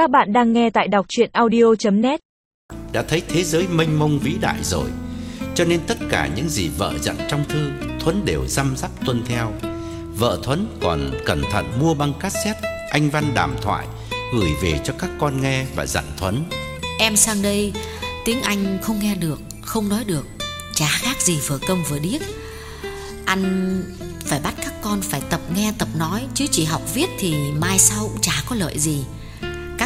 Các bạn đang nghe tại đọc chuyện audio.net Đã thấy thế giới mênh mông vĩ đại rồi Cho nên tất cả những gì vợ dặn trong thư Thuấn đều răm rắp tuân theo. Vợ Thuấn còn cẩn thận mua băng cassette Anh văn đàm thoại Gửi về cho các con nghe và dặn Thuấn. Em sang đây Tiếng Anh không nghe được Không nói được. Chả khác gì vừa công vừa điếc. Anh phải bắt các con phải tập nghe tập nói Chứ chỉ học viết thì mai sau cũng chả có lợi gì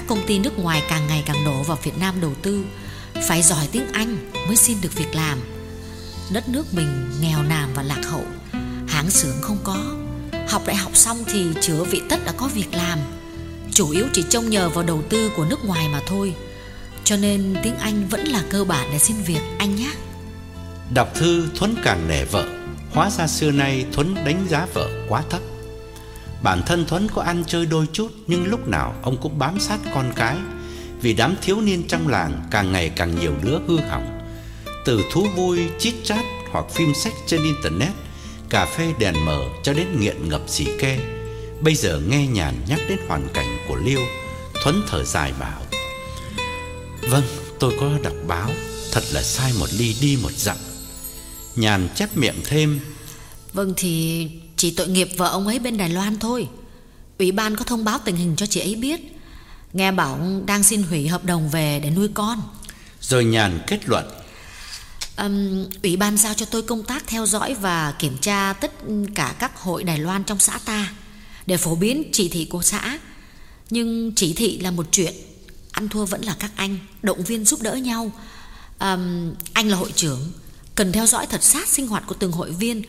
các công ty nước ngoài càng ngày càng đổ vào Việt Nam đầu tư, Phải giỏi tiếng Anh mới xin được việc làm. Đất nước mình nghèo nàn và lạc hậu, Hãng xưởng không có. Học đại học xong thì chữa vị tất đã có việc làm. Chủ yếu chỉ trông nhờ vào đầu tư của nước ngoài mà thôi. Cho nên tiếng Anh vẫn là cơ bản để xin việc, anh nhé. Đọc thư Thuấn càng nể vợ, Hóa ra xưa nay Thuấn đánh giá vợ quá thấp. Bản thân Thuấn có ăn chơi đôi chút Nhưng lúc nào ông cũng bám sát con cái. Vì đám thiếu niên trong làng Càng ngày càng nhiều đứa hư hỏng. Từ thú vui, chít chát Hoặc phim sách trên internet Cà phê đèn mờ cho đến nghiện ngập xì ke. Bây giờ nghe nhàn nhắc đến hoàn cảnh của Liêu Thuấn thở dài bảo Vâng tôi có đọc báo Thật là sai một ly đi một dặm. Nhàn chép miệng thêm Vâng thì chỉ tội nghiệp vợ ông ấy bên Đài Loan thôi. Ủy ban có thông báo tình hình cho chị ấy biết. Nghe bảo đang xin hủy hợp đồng về để nuôi con. Rồi nhàn kết luận. Um, Ủy ban giao cho tôi công tác theo dõi và kiểm tra tất cả các hội Đài Loan trong xã ta Để phổ biến chỉ thị của xã. Nhưng chỉ thị là một chuyện. Ăn thua vẫn là các anh Động viên giúp đỡ nhau. Um, Anh là hội trưởng Cần theo dõi thật sát sinh hoạt của từng hội viên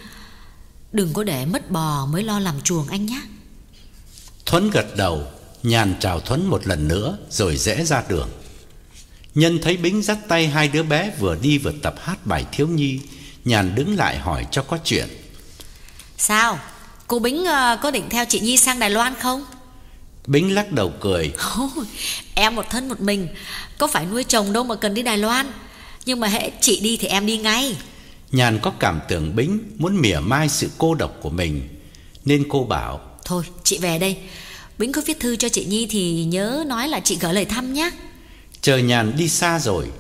Đừng có để mất bò mới lo làm chuồng anh nhé. Thuấn gật đầu Nhàn chào Thuấn một lần nữa Rồi rẽ ra đường. Nhân thấy Bính dắt tay hai đứa bé Vừa đi vừa tập hát bài thiếu nhi Nhàn đứng lại hỏi cho có chuyện. Sao? Cô Bính uh, có định theo chị Nhi sang Đài Loan không? Bính lắc đầu cười. Oh, Em một thân một mình Có phải nuôi chồng đâu mà cần đi Đài Loan. Nhưng mà hệ chị đi thì em đi ngay Nhàn có cảm tưởng Bính Muốn mỉa mai sự cô độc của mình Nên cô bảo Thôi chị về đây. Bính có viết thư cho chị Nhi thì nhớ nói là chị gửi lời thăm nhé Chờ Nhàn đi xa rồi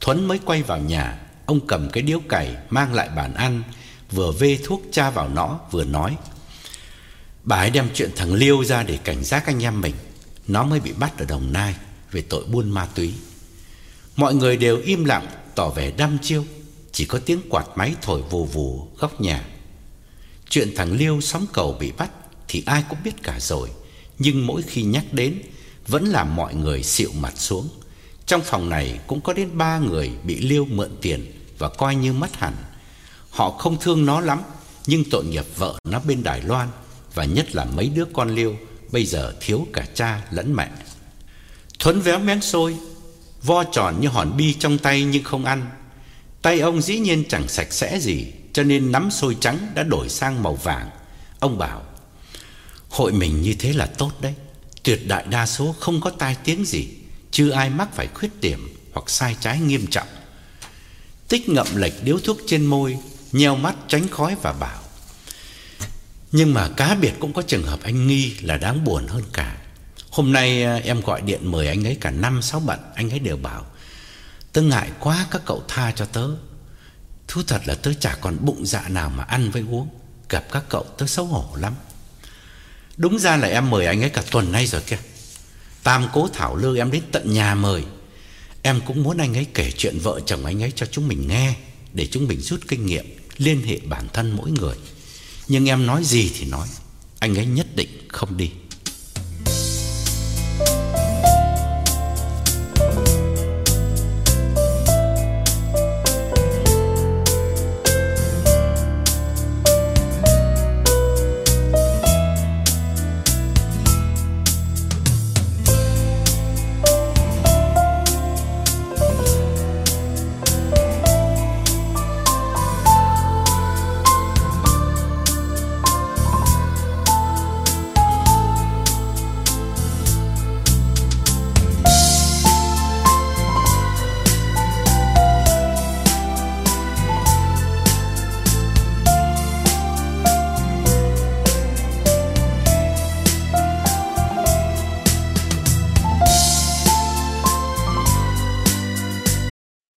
Thuấn mới quay vào nhà. Ông cầm cái điếu cày mang lại bàn ăn Vừa vê thuốc cha vào nó vừa nói Bà ấy đem chuyện thằng Liêu ra để cảnh giác anh em mình. Nó mới bị bắt ở Đồng Nai Về tội buôn ma túy. Mọi người đều im lặng Tỏ vẻ đăm chiêu chỉ có tiếng quạt máy thổi vù vù góc nhà. Chuyện thằng Liêu sóng cầu bị bắt Thì ai cũng biết cả rồi. Nhưng mỗi khi nhắc đến, Vẫn làm mọi người xịu mặt xuống. Trong phòng này cũng có đến ba người Bị Liêu mượn tiền Và coi như mất hẳn. Họ không thương nó lắm, Nhưng tội nghiệp vợ nó bên Đài Loan Và nhất là mấy đứa con Liêu Bây giờ thiếu cả cha lẫn mẹ. Thuấn véo méng xôi, Vo tròn như hòn bi trong tay nhưng không ăn. Tay ông dĩ nhiên chẳng sạch sẽ gì, Cho nên nắm xôi trắng đã đổi sang màu vàng. Ông bảo, Hội mình như thế là tốt đấy. Tuyệt đại đa số không có tai tiếng gì Chưa ai mắc phải khuyết điểm Hoặc sai trái nghiêm trọng. Tích ngậm lệch điếu thuốc trên môi, Nheo mắt tránh khói và bảo, Nhưng mà cá biệt cũng có trường hợp anh nghi là đáng buồn hơn cả. Hôm nay à, em gọi điện mời anh ấy cả năm sáu bận, Anh ấy đều bảo Tớ ngại quá, các cậu tha cho tớ. Thú thật là tớ chả còn bụng dạ nào mà ăn với uống. Gặp các cậu tớ xấu hổ lắm. Đúng ra là em mời anh ấy cả tuần nay rồi kìa. Tam cố thảo lư em đến tận nhà mời. Em cũng muốn anh ấy kể chuyện vợ chồng anh ấy cho chúng mình nghe, Để chúng mình rút kinh nghiệm, Liên hệ bản thân mỗi người. Nhưng em nói gì thì nói, Anh ấy nhất định không đi.